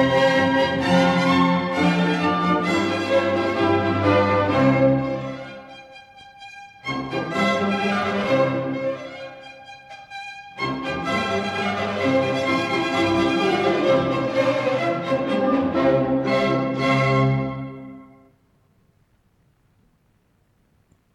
Música